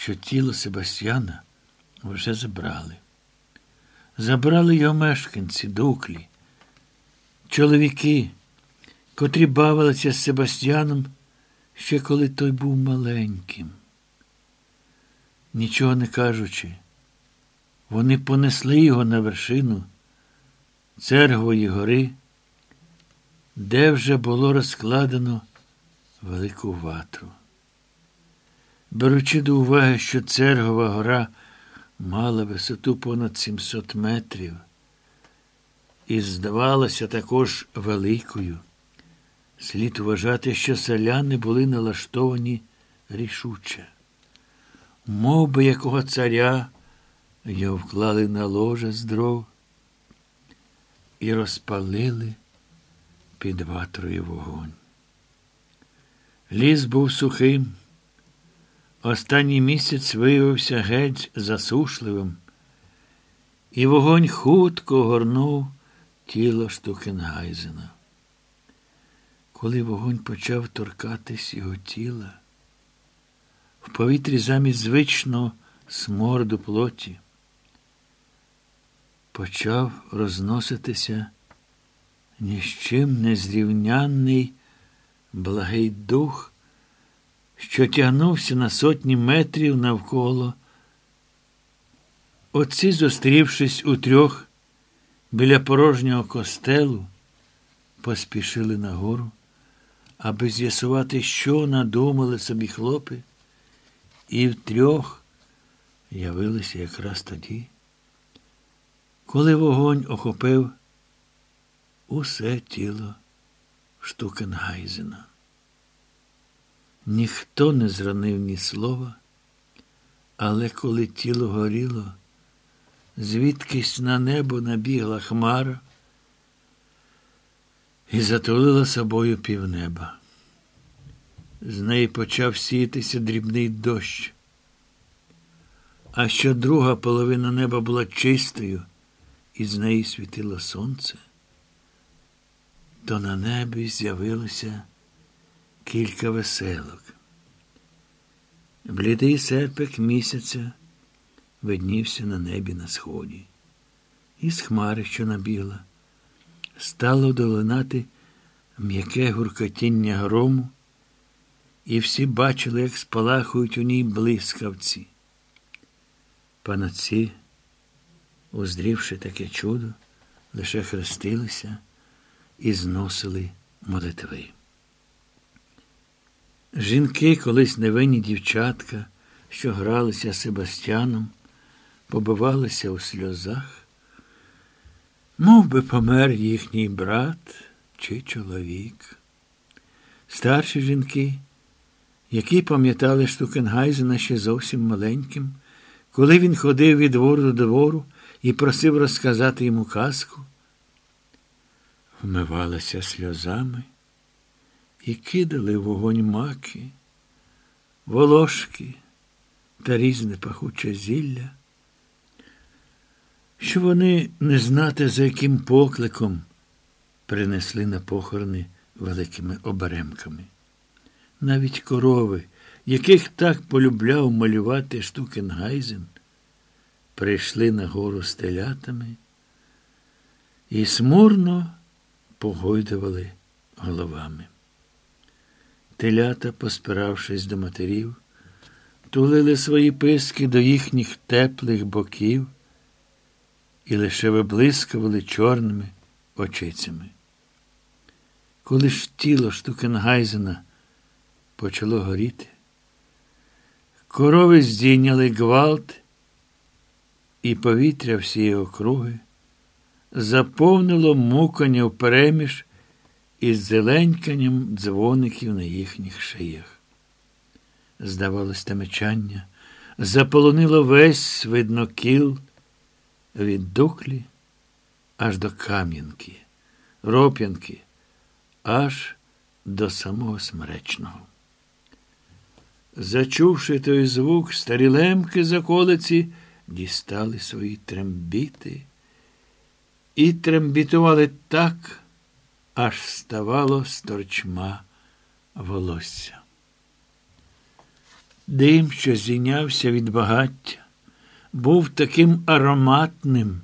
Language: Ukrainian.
що тіло Себастьяна вже забрали. Забрали його мешканці, дуклі, чоловіки, котрі бавилися з Себастьяном ще коли той був маленьким. Нічого не кажучи, вони понесли його на вершину Цергової гори, де вже було розкладено велику ватру. Беручи до уваги, що Цергова гора мала висоту понад 700 метрів і здавалася також великою, слід вважати, що селяни були налаштовані рішуче. Мов би якого царя його вклали на ложе з дров і розпалили під ватрою вогонь. Ліс був сухим. Останній місяць виявився геть засушливим, і вогонь хутко горнув тіло Штукенгайзена. Коли вогонь почав торкатись його тіла, в повітрі замість звичного сморду плоті, почав розноситися ні з чим незрівнянний благий дух, що тягнувся на сотні метрів навколо. Отці, зустрівшись у трьох біля порожнього костелу, поспішили нагору, аби з'ясувати, що надумали собі хлопи, і втрьох явилися якраз тоді, коли вогонь охопив усе тіло Штукенгайзена. Ніхто не зранив ні слова, але коли тіло горіло, звідкись на небо набігла хмара і затулила собою півнеба. З неї почав сіятися дрібний дощ. А що друга половина неба була чистою, і з неї світило сонце, то на небі з'явилося кілька веселок. Блідий серпик місяця виднівся на небі на сході. Із хмари, що набігла, стало долинати м'яке гуркотіння грому, і всі бачили, як спалахують у ній блискавці. Панотці, уздрівши таке чудо, лише хрестилися і зносили молитви. Жінки, колись невинні дівчатка, що гралися з Себастьяном, побивалися у сльозах, мов би помер їхній брат чи чоловік. Старші жінки, які пам'ятали Штукенгайзена ще зовсім маленьким, коли він ходив від двору до двору і просив розказати йому казку, вмивалися сльозами і кидали в вогонь маки, волошки та різне пахуче зілля, що вони не знати, за яким покликом принесли на похорони великими оберемками. Навіть корови, яких так полюбляв малювати Штукенгайзен, прийшли на гору з телятами і смурно погойдували головами. Телята, поспиравшись до матерів, тулили свої писки до їхніх теплих боків і лише виблискували чорними очицями. Коли ж тіло Штукенгайзена почало горіти, корови здійняли гвалт, і повітря всієї округи заповнило мукання впереміж із зеленьканням дзвоників на їхніх шиях. Здавалось, те мечання заполонило весь виднокіл від дуклі аж до Кам'янки, Роп'янки, аж до самого смеречного. Зачувши той звук, старі лемки з околиці дістали свої трембіти і трембітували так аж ставало з торчма волосся. Дим, що зійнявся від багаття, був таким ароматним,